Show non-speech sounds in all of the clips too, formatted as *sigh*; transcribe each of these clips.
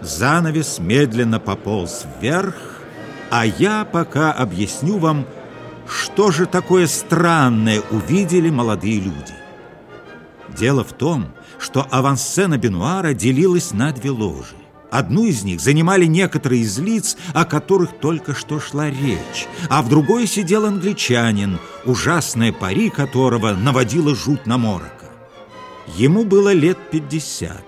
Занавес медленно пополз вверх, а я пока объясню вам, что же такое странное увидели молодые люди. Дело в том, что авансцена Бенуара делилась на две ложи. Одну из них занимали некоторые из лиц, о которых только что шла речь, а в другой сидел англичанин, ужасная пари которого наводила жуть на морока. Ему было лет пятьдесят.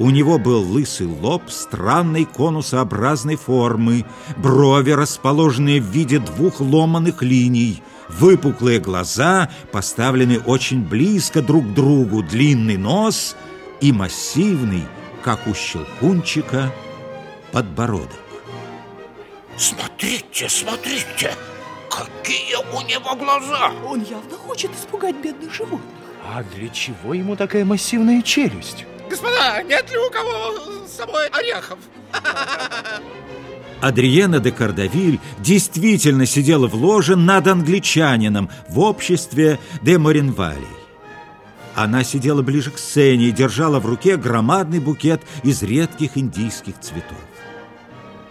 У него был лысый лоб странной конусообразной формы, брови, расположенные в виде двух ломаных линий, выпуклые глаза, поставлены очень близко друг к другу, длинный нос и массивный, как у щелкунчика, подбородок. Смотрите, смотрите, какие у него глаза! Он явно хочет испугать бедных животных. А для чего ему такая массивная челюсть? Господа, нет ли у кого с собой орехов? Адриена де Кардавиль действительно сидела в ложе над англичанином в обществе де Моренвалей. Она сидела ближе к сцене и держала в руке громадный букет из редких индийских цветов.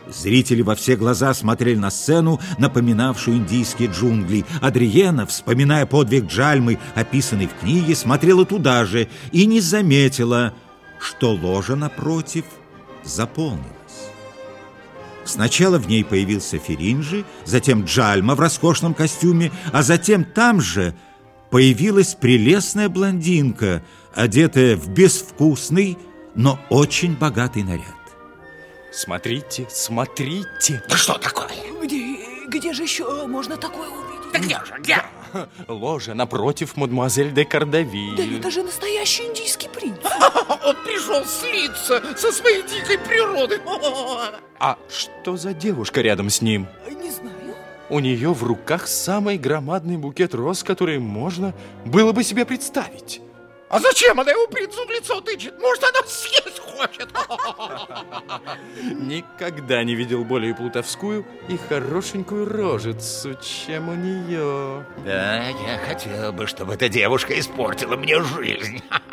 Зрители во все глаза смотрели на сцену, напоминавшую индийские джунгли. Адриена, вспоминая подвиг Джальмы, описанный в книге, смотрела туда же и не заметила, что ложа напротив заполнилась. Сначала в ней появился Феринжи, затем Джальма в роскошном костюме, а затем там же появилась прелестная блондинка, одетая в безвкусный, но очень богатый наряд. Смотрите, смотрите. Да что такое? Где, где же еще можно такое увидеть? Да где же, где? Ложа напротив мадемуазель де Кардавиль. Да это же настоящий индийский принц. *laughs* Он пришел слиться со своей дикой природой. А что за девушка рядом с ним? Не знаю. У нее в руках самый громадный букет роз, который можно было бы себе представить. А зачем она его принцу в лицо тычет? Может, она съесть хочет? Никогда не видел более плутовскую и хорошенькую рожицу, чем у нее. Да, я хотел бы, чтобы эта девушка испортила мне жизнь. *laughs*